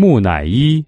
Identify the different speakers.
Speaker 1: 木乃伊。